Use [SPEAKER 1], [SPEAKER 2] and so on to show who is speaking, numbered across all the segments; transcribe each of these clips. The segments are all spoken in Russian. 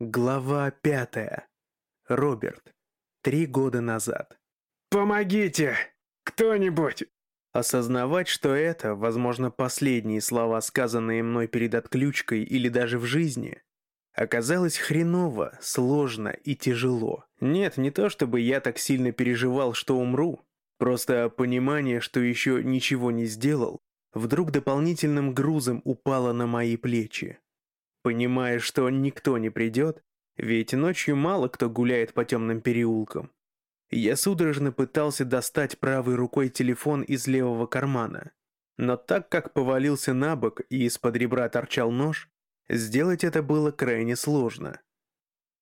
[SPEAKER 1] Глава пятая. Роберт. Три года назад.
[SPEAKER 2] «Помогите! Кто-нибудь!»
[SPEAKER 1] Осознавать, что это, возможно, последние слова, сказанные мной перед отключкой или даже в жизни, оказалось хреново, сложно и тяжело. Нет, не то чтобы я так сильно переживал, что умру, просто понимание, что еще ничего не сделал, вдруг дополнительным грузом упало на мои плечи. Понимая, что никто не придет, ведь ночью мало кто гуляет по темным переулкам, я судорожно пытался достать правой рукой телефон из левого кармана. Но так как повалился на бок и из-под ребра торчал нож, сделать это было крайне сложно.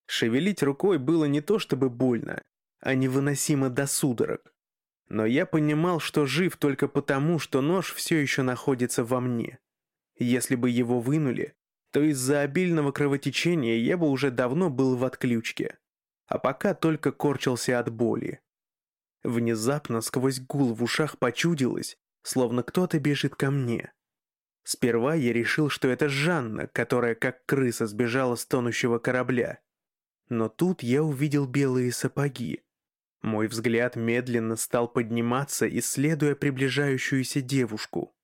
[SPEAKER 1] Шевелить рукой было не то чтобы больно, а невыносимо до судорог. Но я понимал, что жив только потому, что нож все еще находится во мне. Если бы его вынули, то из-за обильного кровотечения я бы уже давно был в отключке а пока только корчился от боли. Внезапно сквозь гул в ушах почудилось, словно кто-то бежит ко мне. Сперва я решил, что это Жанна, которая как крыса сбежала с тонущего корабля. Но тут я увидел белые сапоги. Мой взгляд медленно стал подниматься, исследуя приближающуюся девушку.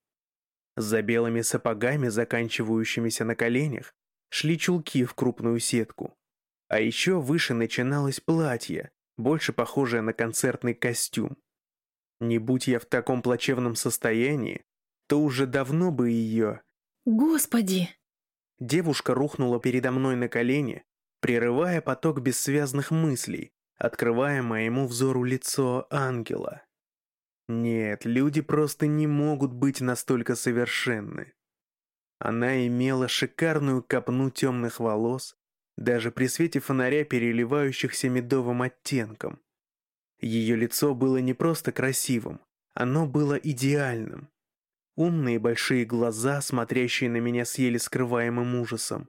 [SPEAKER 1] За белыми сапогами, заканчивающимися на коленях, шли чулки в крупную сетку. А еще выше начиналось платье, больше похожее на концертный костюм. Не будь я в таком плачевном состоянии, то уже давно бы ее...
[SPEAKER 3] Господи!
[SPEAKER 1] Девушка рухнула передо мной на колени, прерывая поток бессвязных мыслей, открывая моему взору лицо ангела. Нет, люди просто не могут быть настолько совершенны. Она имела шикарную копну темных волос, даже при свете фонаря, переливающихся медовым оттенком. Ее лицо было не просто красивым, оно было идеальным. Умные большие глаза, смотрящие на меня с еле скрываемым ужасом.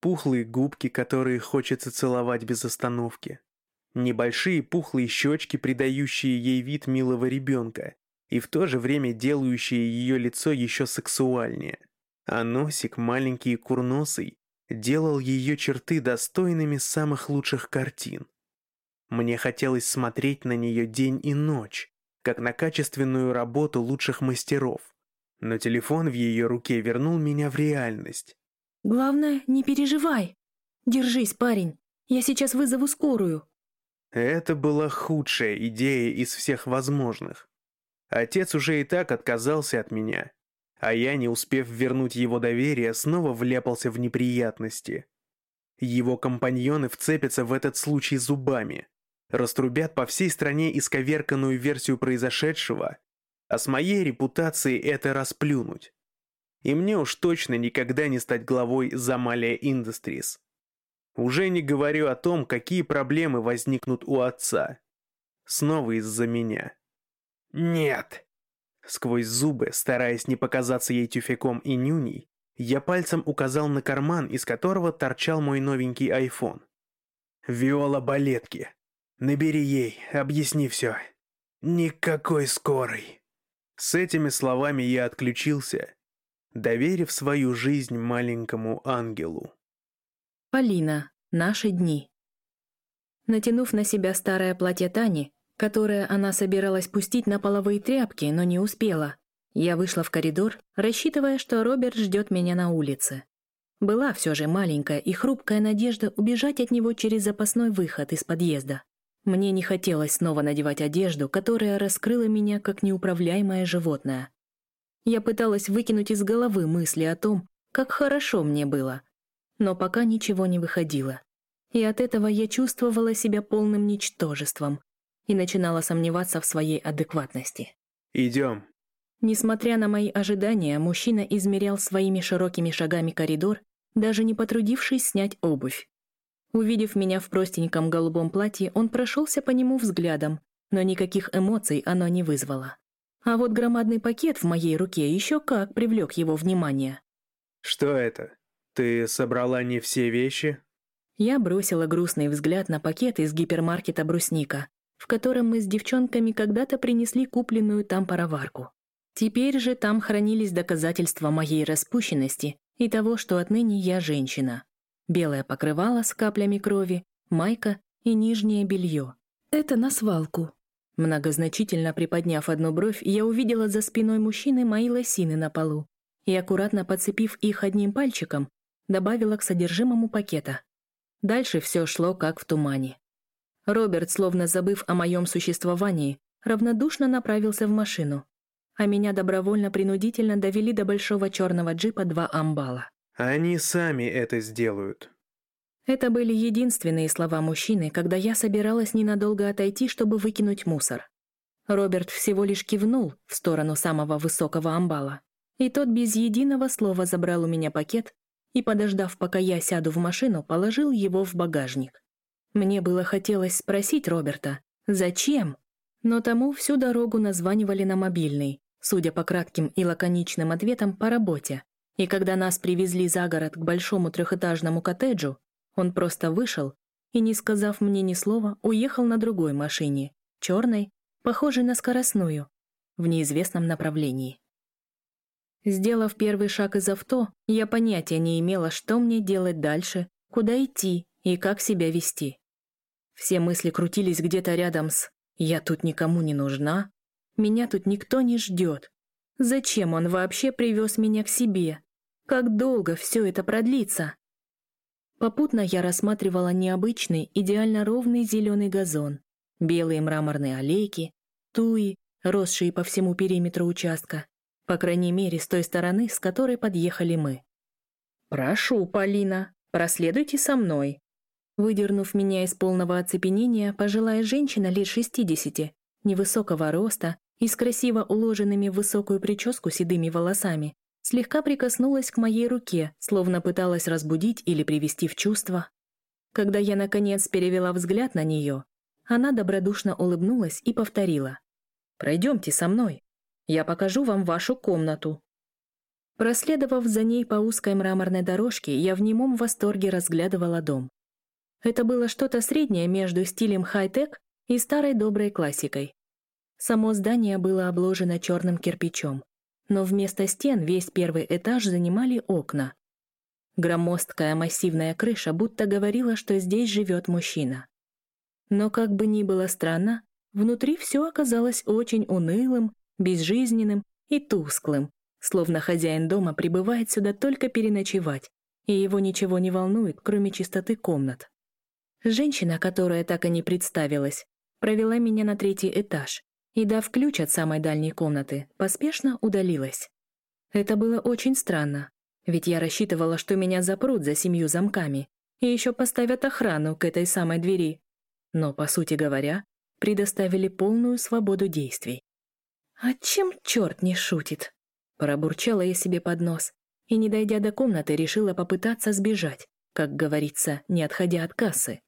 [SPEAKER 1] Пухлые губки, которые хочется целовать без остановки. Небольшие пухлые щечки, придающие ей вид милого ребенка, и в то же время делающие ее лицо еще сексуальнее. А носик маленький и курносый, делал ее черты достойными самых лучших картин. Мне хотелось смотреть на нее день и ночь, как на качественную работу лучших мастеров. Но телефон в ее руке вернул меня в реальность.
[SPEAKER 3] «Главное, не переживай. Держись, парень. Я сейчас вызову скорую».
[SPEAKER 1] Это была худшая идея из всех возможных. Отец уже и так отказался от меня, а я, не успев вернуть его доверие, снова вляпался в неприятности. Его компаньоны вцепятся в этот случай зубами, раструбят по всей стране исковерканную версию произошедшего, а с моей репутацией это расплюнуть. И мне уж точно никогда не стать главой Замалия Industries. Уже не говорю о том, какие проблемы возникнут у отца. Снова из-за меня.
[SPEAKER 2] «Нет!»
[SPEAKER 1] Сквозь зубы, стараясь не показаться ей тюфяком и нюней, я пальцем указал на карман, из которого торчал мой новенький айфон.
[SPEAKER 2] «Виола Балетки. Набери ей, объясни все. Никакой скорой».
[SPEAKER 1] С этими словами я отключился, доверив свою жизнь маленькому ангелу.
[SPEAKER 3] Полина. Наши дни. Натянув на себя старое платье Тани, которое она собиралась пустить на половые тряпки, но не успела. Я вышла в коридор, рассчитывая, что Роберт ждет меня на улице. Была все же маленькая и хрупкая надежда убежать от него через запасной выход из подъезда. Мне не хотелось снова надевать одежду, которая раскрыла меня как неуправляемое животное. Я пыталась выкинуть из головы мысли о том, как хорошо мне было, но пока ничего не выходило. И от этого я чувствовала себя полным ничтожеством, и начинала сомневаться в своей адекватности.
[SPEAKER 1] «Идем».
[SPEAKER 3] Несмотря на мои ожидания, мужчина измерял своими широкими шагами коридор, даже не потрудившись снять обувь. Увидев меня в простеньком голубом платье, он прошелся по нему взглядом, но никаких эмоций оно не вызвало. А вот громадный пакет в моей руке еще как привлек его внимание.
[SPEAKER 1] «Что это? Ты собрала не все вещи?»
[SPEAKER 3] Я бросила грустный взгляд на пакет из гипермаркета «Брусника», в котором мы с девчонками когда-то принесли купленную там пароварку. Теперь же там хранились доказательства моей распущенности и того, что отныне я женщина. Белое покрывало с каплями крови, майка и нижнее белье. Это на свалку. Многозначительно приподняв одну бровь, я увидела за спиной мужчины мои лосины на полу и, аккуратно подцепив их одним пальчиком, добавила к содержимому пакета. Дальше все шло как в тумане. Роберт, словно забыв о моем существовании, равнодушно направился в машину, а меня добровольно-принудительно довели до большого черного джипа два амбала.
[SPEAKER 1] Они сами это сделают.
[SPEAKER 3] Это были единственные слова мужчины, когда я собиралась ненадолго отойти, чтобы выкинуть мусор. Роберт всего лишь кивнул в сторону самого высокого амбала, и тот без единого слова забрал у меня пакет и, подождав, пока я сяду в машину, положил его в багажник. Мне было хотелось спросить Роберта, зачем? Но тому всю дорогу названивали на мобильный, судя по кратким и лаконичным ответам по работе. И когда нас привезли за город к большому трехэтажному коттеджу, он просто вышел и, не сказав мне ни слова, уехал на другой машине, черной, похожей на скоростную, в неизвестном направлении. Сделав первый шаг из авто, я понятия не имела, что мне делать дальше, куда идти и как себя вести. Все мысли крутились где-то рядом с «я тут никому не нужна», «меня тут никто не ждет», «зачем он вообще привез меня к себе», «как долго все это продлится». Попутно я рассматривала необычный, идеально ровный зеленый газон, белые мраморные аллейки, туи, росшие по всему периметру участка, по крайней мере, с той стороны, с которой подъехали мы. «Прошу, Полина, проследуйте со мной». Выдернув меня из полного оцепенения, пожилая женщина лет шестидесяти, невысокого роста и с красиво уложенными в высокую прическу седыми волосами, слегка прикоснулась к моей руке, словно пыталась разбудить или привести в чувство. Когда я, наконец, перевела взгляд на нее, она добродушно улыбнулась и повторила. «Пройдемте со мной. Я покажу вам вашу комнату». Проследовав за ней по узкой мраморной дорожке, я в немом восторге разглядывала дом. Это было что-то среднее между стилем хай-тек и старой доброй классикой. Само здание было обложено черным кирпичом но вместо стен весь первый этаж занимали окна. Громоздкая массивная крыша будто говорила, что здесь живет мужчина. Но как бы ни было странно, внутри все оказалось очень унылым, безжизненным и тусклым, словно хозяин дома прибывает сюда только переночевать, и его ничего не волнует, кроме чистоты комнат. Женщина, которая так и не представилась, провела меня на третий этаж, и, дав ключ от самой дальней комнаты, поспешно удалилась. Это было очень странно, ведь я рассчитывала, что меня запрут за семью замками и еще поставят охрану к этой самой двери. Но, по сути говоря, предоставили полную свободу действий. «А чем черт не шутит?» Пробурчала я себе под нос и, не дойдя до комнаты, решила попытаться сбежать, как говорится, не отходя от кассы.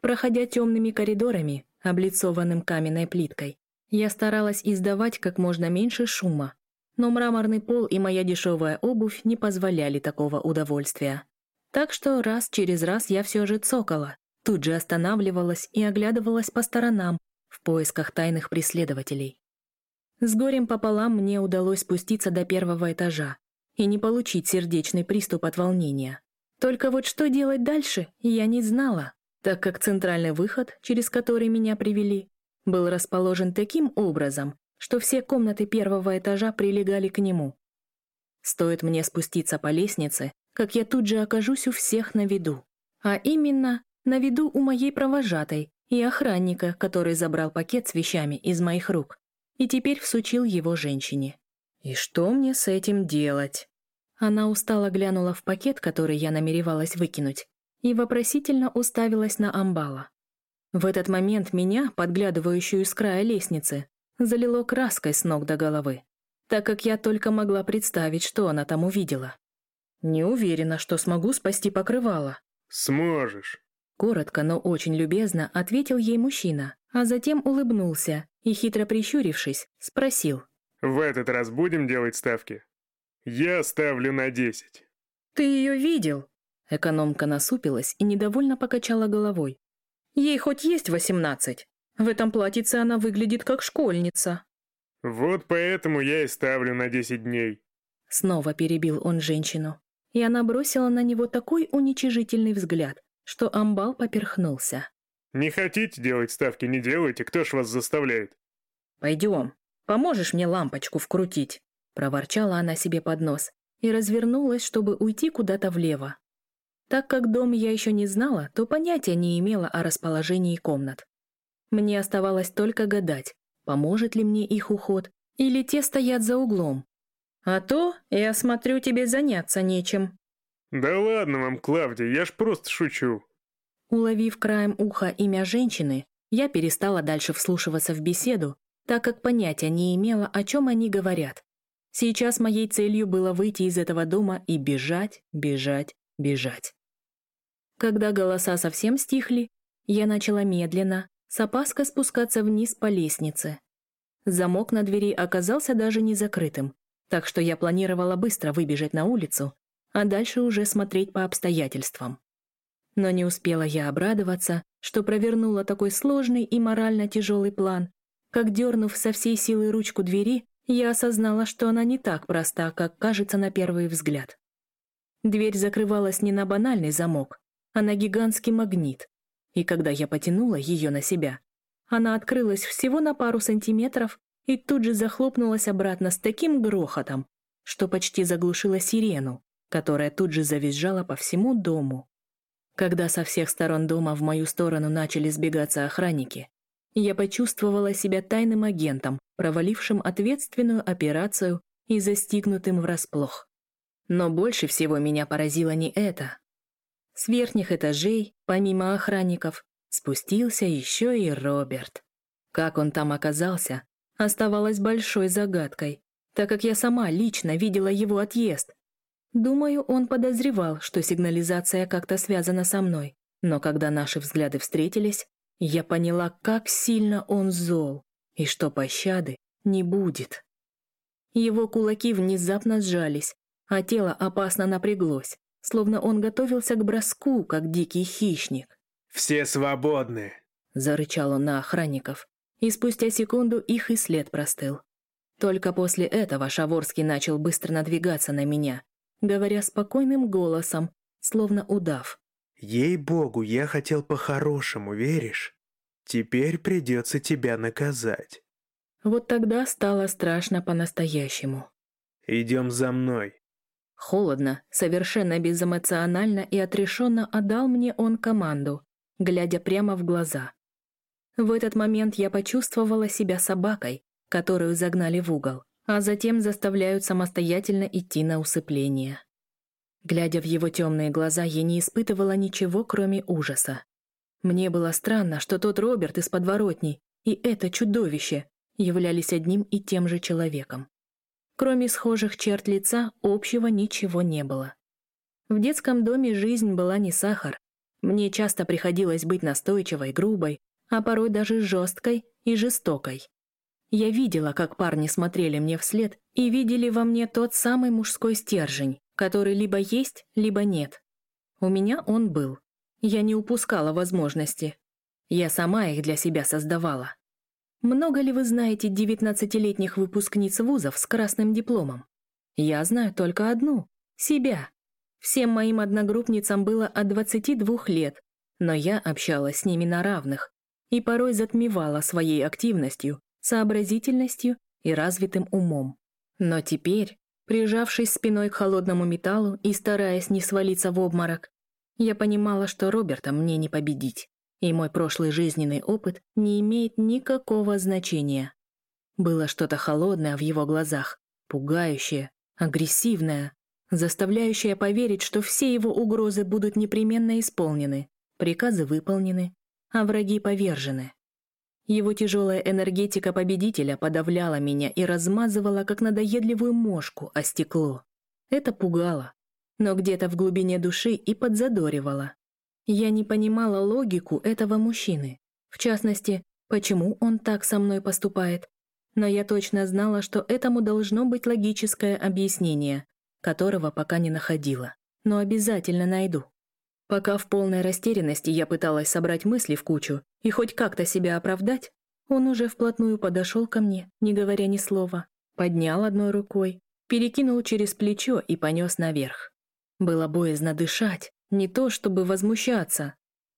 [SPEAKER 3] Проходя темными коридорами, облицованным каменной плиткой, я старалась издавать как можно меньше шума, но мраморный пол и моя дешевая обувь не позволяли такого удовольствия. Так что раз через раз я все же цокала, тут же останавливалась и оглядывалась по сторонам в поисках тайных преследователей. С горем пополам мне удалось спуститься до первого этажа и не получить сердечный приступ от волнения. Только вот что делать дальше, я не знала, так как центральный выход, через который меня привели, был расположен таким образом, что все комнаты первого этажа прилегали к нему. Стоит мне спуститься по лестнице, как я тут же окажусь у всех на виду. А именно, на виду у моей провожатой и охранника, который забрал пакет с вещами из моих рук и теперь всучил его женщине. «И что мне с этим делать?» Она устало глянула в пакет, который я намеревалась выкинуть, и вопросительно уставилась на амбала. В этот момент меня, подглядывающую с края лестницы, залило краской с ног до головы, так как я только могла представить, что она там увидела. Не уверена, что смогу спасти покрывало.
[SPEAKER 1] «Сможешь».
[SPEAKER 3] Коротко, но очень любезно ответил ей мужчина, а затем улыбнулся и, хитро прищурившись, спросил.
[SPEAKER 1] «В этот раз будем делать ставки? Я ставлю на десять».
[SPEAKER 3] «Ты ее видел?» Экономка насупилась и недовольно покачала головой. Ей хоть есть восемнадцать. В этом платьице она выглядит как школьница.
[SPEAKER 1] Вот поэтому я и ставлю на десять дней.
[SPEAKER 3] Снова перебил он женщину. и она бросила на него такой уничижительный взгляд, что амбал поперхнулся.
[SPEAKER 4] «Не хотите делать ставки, не делайте, кто ж вас заставляет?»
[SPEAKER 3] «Пойдем, поможешь мне лампочку вкрутить», — проворчала она себе под нос и развернулась, чтобы уйти куда-то влево. Так как дом я еще не знала, то понятия не имела о расположении комнат. Мне оставалось только гадать, поможет ли мне их уход, или те стоят за углом. А то, я смотрю, тебе заняться нечем.
[SPEAKER 4] Да ладно вам, Клавдия, я ж просто шучу.
[SPEAKER 3] Уловив краем уха имя женщины, я перестала дальше вслушиваться в беседу, так как понятия не имела, о чем они говорят. Сейчас моей целью было выйти из этого дома и бежать, бежать, бежать. Когда голоса совсем стихли, я начала медленно, с опаской спускаться вниз по лестнице. Замок на двери оказался даже не закрытым, так что я планировала быстро выбежать на улицу, а дальше уже смотреть по обстоятельствам. Но не успела я обрадоваться, что провернула такой сложный и морально тяжелый план, как дернув со всей силы ручку двери, я осознала, что она не так проста, как кажется на первый взгляд. Дверь закрывалась не на банальный замок, а на гигантский магнит, и когда я потянула ее на себя, она открылась всего на пару сантиметров и тут же захлопнулась обратно с таким грохотом, что почти заглушила сирену, которая тут же завизжала по всему дому. Когда со всех сторон дома в мою сторону начали сбегаться охранники, я почувствовала себя тайным агентом, провалившим ответственную операцию и застигнутым врасплох. Но больше всего меня поразило не это. С верхних этажей, помимо охранников, Спустился еще и Роберт. Как он там оказался, оставалось большой загадкой, так как я сама лично видела его отъезд. Думаю, он подозревал, что сигнализация как-то связана со мной, но когда наши взгляды встретились, я поняла, как сильно он зол и что пощады не будет. Его кулаки внезапно сжались, а тело опасно напряглось, словно он готовился к броску, как дикий хищник.
[SPEAKER 2] «Все свободны!»
[SPEAKER 3] — зарычал он на охранников, и спустя секунду их и след простыл. Только после этого Шаворский начал быстро надвигаться на меня, говоря спокойным голосом, словно удав.
[SPEAKER 1] «Ей-богу, я хотел по-хорошему, веришь? Теперь придется тебя наказать».
[SPEAKER 3] Вот тогда стало страшно по-настоящему.
[SPEAKER 1] «Идем за мной».
[SPEAKER 3] Холодно, совершенно безэмоционально и отрешенно отдал мне он команду, глядя прямо в глаза. В этот момент я почувствовала себя собакой, которую загнали в угол, а затем заставляют самостоятельно идти на усыпление. Глядя в его темные глаза, я не испытывала ничего, кроме ужаса. Мне было странно, что тот Роберт из подворотней и это чудовище являлись одним и тем же человеком. Кроме схожих черт лица, общего ничего не было. В детском доме жизнь была не сахар, мне часто приходилось быть настойчивой, грубой, а порой даже жесткой и жестокой. Я видела, как парни смотрели мне вслед и видели во мне тот самый мужской стержень, который либо есть, либо нет. У меня он был. Я не упускала возможности. Я сама их для себя создавала. Много ли вы знаете девятнадцатилетних выпускниц вузов с красным дипломом? Я знаю только одну — себя. Всем моим одногруппницам было от 22 лет, но я общалась с ними на равных и порой затмевала своей активностью, сообразительностью и развитым умом. Но теперь, прижавшись спиной к холодному металлу и стараясь не свалиться в обморок, я понимала, что Роберта мне не победить, и мой прошлый жизненный опыт не имеет никакого значения. Было что-то холодное в его глазах, пугающее, агрессивное, заставляющая поверить, что все его угрозы будут непременно исполнены, приказы выполнены, а враги повержены. Его тяжелая энергетика победителя подавляла меня и размазывала, как надоедливую мошку, о стекло. Это пугало, но где-то в глубине души и подзадоривало. Я не понимала логику этого мужчины, в частности, почему он так со мной поступает, но я точно знала, что этому должно быть логическое объяснение, которого пока не находила, но обязательно найду. Пока в полной растерянности я пыталась собрать мысли в кучу и хоть как-то себя оправдать, он уже вплотную подошел ко мне, не говоря ни слова, поднял одной рукой, перекинул через плечо и понес наверх. Было боязно дышать, не то чтобы возмущаться.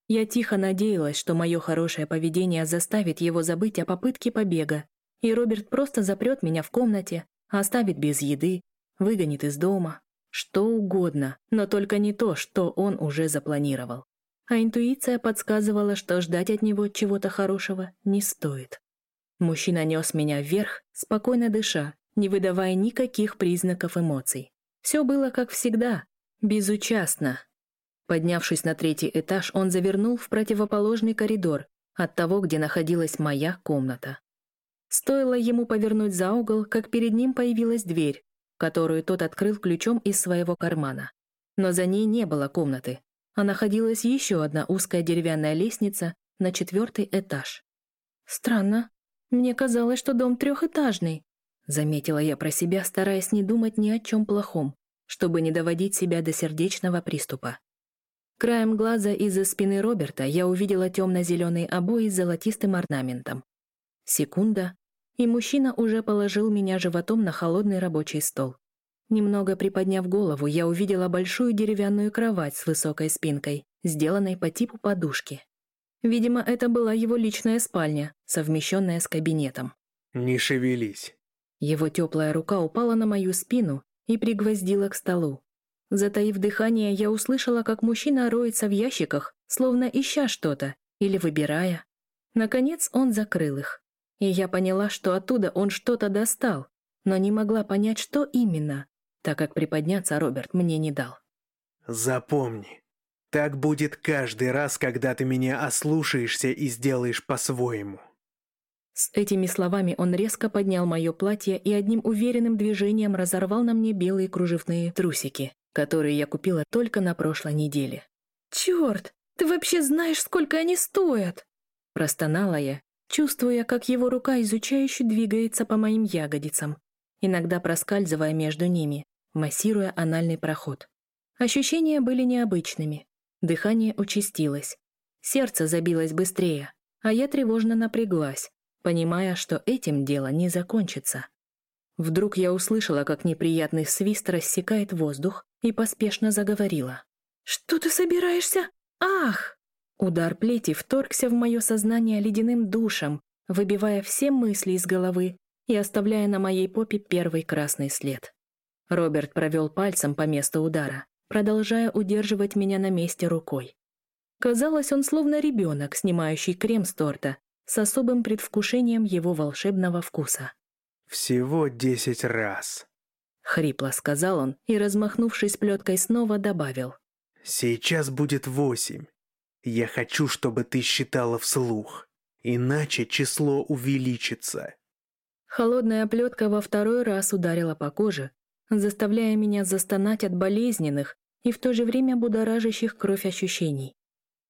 [SPEAKER 3] Я тихо надеялась, что мое хорошее поведение заставит его забыть о попытке побега, и Роберт просто запрет меня в комнате, оставит без еды, выгонит из дома. Что угодно, но только не то, что он уже запланировал. А интуиция подсказывала, что ждать от него чего-то хорошего не стоит. Мужчина нес меня вверх, спокойно дыша, не выдавая никаких признаков эмоций. Все было как всегда, безучастно. Поднявшись на третий этаж, он завернул в противоположный коридор от того, где находилась моя комната. Стоило ему повернуть за угол, как перед ним появилась дверь, которую тот открыл ключом из своего кармана. Но за ней не было комнаты, а находилась еще одна узкая деревянная лестница на четвертый этаж. «Странно. Мне казалось, что дом трехэтажный», — заметила я про себя, стараясь не думать ни о чем плохом, чтобы не доводить себя до сердечного приступа. Краем глаза из-за спины Роберта я увидела темно-зеленые обои с золотистым орнаментом. Секунда, и мужчина уже положил меня животом на холодный рабочий стол. Немного приподняв голову, я увидела большую деревянную кровать с высокой спинкой, сделанной по типу подушки. Видимо, это была его личная спальня, совмещенная с кабинетом.
[SPEAKER 1] «Не шевелись».
[SPEAKER 3] Его теплая рука упала на мою спину и пригвоздила к столу. Затаив дыхание, я услышала, как мужчина роется в ящиках, словно ища что-то или выбирая. Наконец он закрыл их. И я поняла, что оттуда он что-то достал, но не могла понять, что именно так как приподняться Роберт мне не дал.
[SPEAKER 1] «Запомни, так будет каждый раз, когда ты меня ослушаешься и сделаешь по-своему».
[SPEAKER 3] С этими словами он резко поднял мое платье и одним уверенным движением разорвал на мне белые кружевные трусики, которые я купила только на прошлой неделе. «Черт, ты вообще знаешь, сколько они стоят?» Простонала я, чувствуя, как его рука изучающе двигается по моим ягодицам, иногда проскальзывая между ними, массируя анальный проход. Ощущения были необычными. Дыхание участилось. Сердце забилось быстрее, а я тревожно напряглась, понимая, что этим дело не закончится. Вдруг я услышала, как неприятный свист рассекает воздух и поспешно заговорила. «Что ты собираешься? Ах!» Удар плети вторгся в мое сознание ледяным душем, выбивая все мысли из головы и оставляя на моей попе первый красный след. Роберт провел пальцем по месту удара, продолжая удерживать меня на месте рукой. Казалось, он словно ребенок, снимающий крем с торта, с особым предвкушением его волшебного вкуса.
[SPEAKER 1] «Всего десять раз», —
[SPEAKER 3] хрипло сказал он и, размахнувшись плеткой, снова добавил.
[SPEAKER 1] «Сейчас будет восемь. Я хочу, чтобы ты считала вслух, иначе число увеличится».
[SPEAKER 3] Холодная плетка во второй раз ударила по коже, заставляя меня застонать от болезненных и в то же время будоражащих кровь ощущений.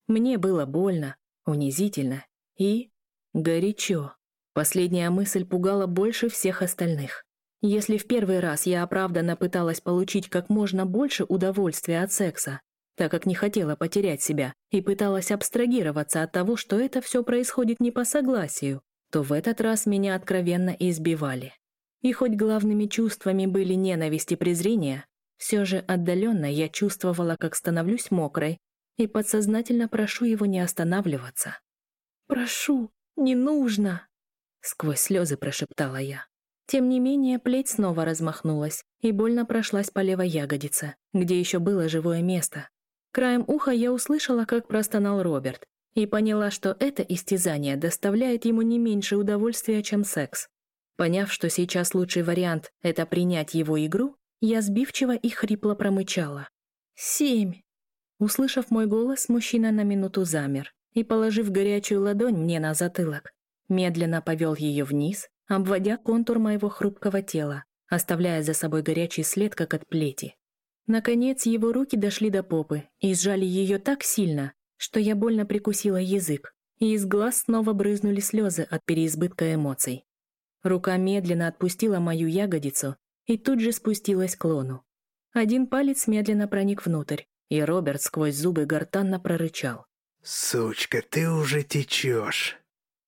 [SPEAKER 3] Мне было больно, унизительно и горячо. Последняя мысль пугала больше всех остальных. Если в первый раз я оправданно пыталась получить как можно больше удовольствия от секса, так как не хотела потерять себя и пыталась абстрагироваться от того, что это все происходит не по согласию, то в этот раз меня откровенно избивали. И хоть главными чувствами были ненависть и презрение, все же отдаленно я чувствовала, как становлюсь мокрой, и подсознательно прошу его не останавливаться. «Прошу, не нужно!» Сквозь слезы прошептала я. Тем не менее, плеть снова размахнулась и больно прошлась по левой ягодице, где еще было живое место. Краем уха я услышала, как простонал Роберт, и поняла, что это истязание доставляет ему не меньше удовольствия, чем секс. Поняв, что сейчас лучший вариант — это принять его игру, я сбивчиво и хрипло промычала. «Семь!» Услышав мой голос, мужчина на минуту замер и, положив горячую ладонь мне на затылок, медленно повел ее вниз, обводя контур моего хрупкого тела, оставляя за собой горячий след, как от плети. Наконец, его руки дошли до попы и сжали ее так сильно, что я больно прикусила язык, и из глаз снова брызнули слезы от переизбытка эмоций. Рука медленно отпустила мою ягодицу и тут же спустилась к лону. Один палец медленно проник внутрь, и Роберт сквозь зубы гортанно прорычал.
[SPEAKER 1] «Сучка, ты уже течешь!»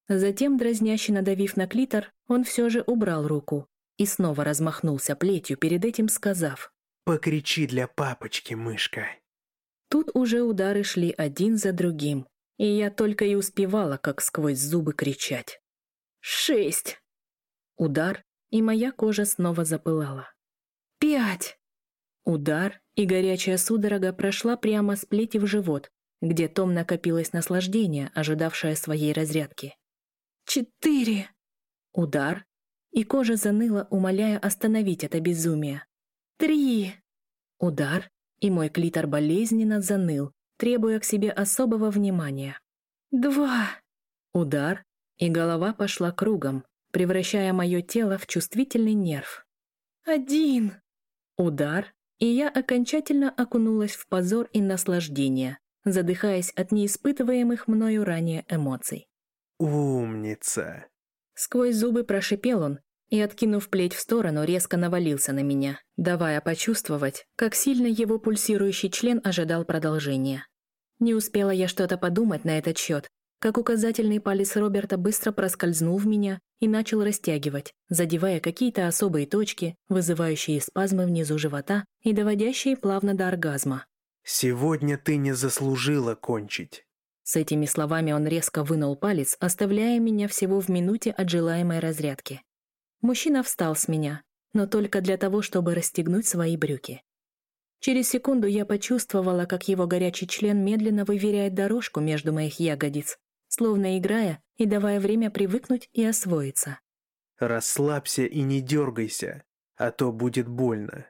[SPEAKER 3] Затем, дразняще надавив на клитор, он все же убрал руку и снова размахнулся плетью, перед этим сказав.
[SPEAKER 1] Покричи для папочки, мышка.
[SPEAKER 3] Тут уже удары шли один за другим, и я только и успевала, как сквозь зубы кричать. «Шесть!» Удар, и моя кожа снова запылала. «Пять!» Удар, и горячая судорога прошла прямо с плети в живот, где том накопилось наслаждение, ожидавшее своей разрядки. «Четыре!» Удар, и кожа заныла, умоляя остановить это безумие. «Три!» Удар, и мой клитор болезненно заныл, требуя к себе особого внимания. «Два!» Удар, и голова пошла кругом, превращая мое тело в чувствительный нерв. «Один!» Удар, и я окончательно окунулась в позор и наслаждение, задыхаясь от неиспытываемых мною ранее эмоций.
[SPEAKER 1] «Умница!»
[SPEAKER 3] Сквозь зубы прошипел он и, откинув плеть в сторону, резко навалился на меня, давая почувствовать, как сильно его пульсирующий член ожидал продолжения. Не успела я что-то подумать на этот счет, как указательный палец Роберта быстро проскользнул в меня и начал растягивать, задевая какие-то особые точки, вызывающие спазмы внизу живота и доводящие плавно до оргазма.
[SPEAKER 1] «Сегодня ты не заслужила кончить».
[SPEAKER 3] С этими словами он резко вынул палец, оставляя меня всего в минуте от желаемой разрядки. Мужчина встал с меня, но только для того, чтобы расстегнуть свои брюки. Через секунду я почувствовала, как его горячий член медленно выверяет дорожку между моих ягодиц, словно играя и давая время привыкнуть и освоиться.
[SPEAKER 1] «Расслабься и не дергайся, а то будет больно».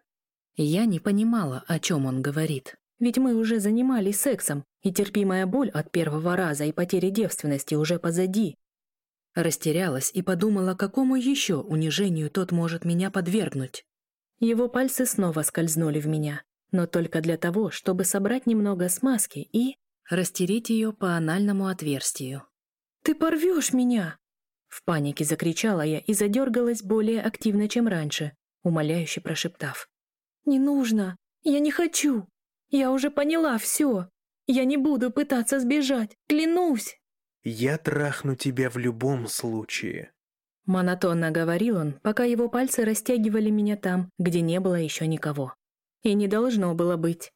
[SPEAKER 3] Я не понимала, о чем он говорит. Ведь мы уже занимались сексом, и терпимая боль от первого раза и потери девственности уже позади. Растерялась и подумала, какому еще унижению тот может меня подвергнуть. Его пальцы снова скользнули в меня, но только для того, чтобы собрать немного смазки и растереть ее по анальному отверстию. «Ты порвешь меня!» В панике закричала я и задергалась более активно, чем раньше, умоляюще прошептав. «Не нужно! Я не хочу! Я уже поняла все! Я не буду пытаться сбежать, клянусь!»
[SPEAKER 1] «Я трахну тебя в любом случае», —
[SPEAKER 3] монотонно говорил он, пока его пальцы растягивали меня там, где не было еще никого. И не должно было быть.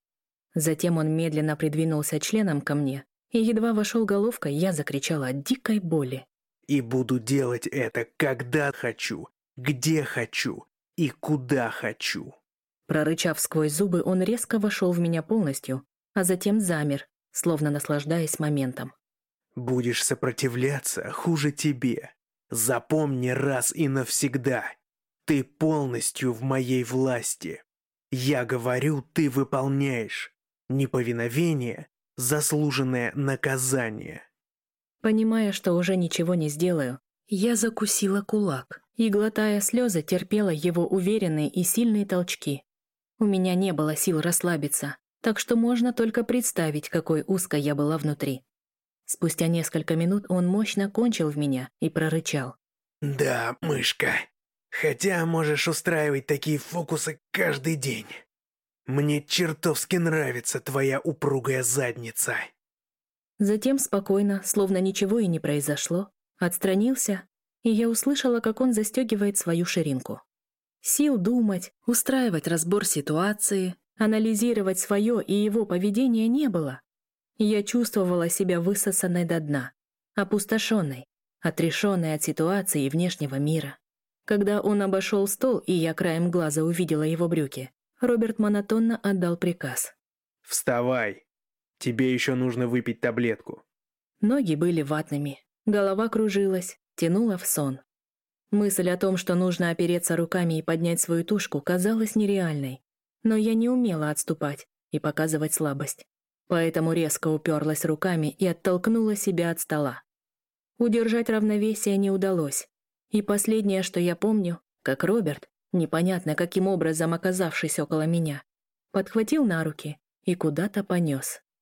[SPEAKER 3] Затем он медленно придвинулся членом ко мне, и едва вошел головкой, я закричала от дикой боли.
[SPEAKER 1] «И буду делать это, когда хочу, где хочу и куда хочу».
[SPEAKER 3] Прорычав сквозь зубы, он резко вошел в меня полностью, а затем замер, словно наслаждаясь моментом.
[SPEAKER 1] Будешь сопротивляться, хуже тебе. Запомни раз и навсегда. Ты полностью в моей власти. Я говорю, ты выполняешь. Неповиновение – заслуженное наказание.
[SPEAKER 3] Понимая, что уже ничего не сделаю, я закусила кулак и, глотая слезы, терпела его уверенные и сильные толчки. У меня не было сил расслабиться, так что можно только представить, какой узкой я была внутри. Спустя несколько минут он мощно кончил в меня и прорычал.
[SPEAKER 1] «Да, мышка. Хотя можешь устраивать такие фокусы каждый день. Мне чертовски нравится твоя упругая задница».
[SPEAKER 3] Затем спокойно, словно ничего и не произошло, отстранился, и я услышала, как он застегивает свою ширинку. Сил думать, устраивать разбор ситуации, анализировать свое и его поведение не было. Я чувствовала себя высосанной до дна, опустошенной, отрешенной от ситуации и внешнего мира. Когда он обошел стол, и я краем глаза увидела его брюки, Роберт монотонно отдал приказ.
[SPEAKER 1] «Вставай! Тебе еще нужно выпить таблетку».
[SPEAKER 3] Ноги были ватными, голова кружилась, тянула в сон. Мысль о том, что нужно опереться руками и поднять свою тушку, казалась нереальной. Но я не умела отступать и показывать слабость поэтому резко уперлась руками и оттолкнула себя от стола. Удержать равновесие не удалось, и последнее, что я помню, как Роберт, непонятно каким образом оказавшись около меня, подхватил на руки и куда-то понес.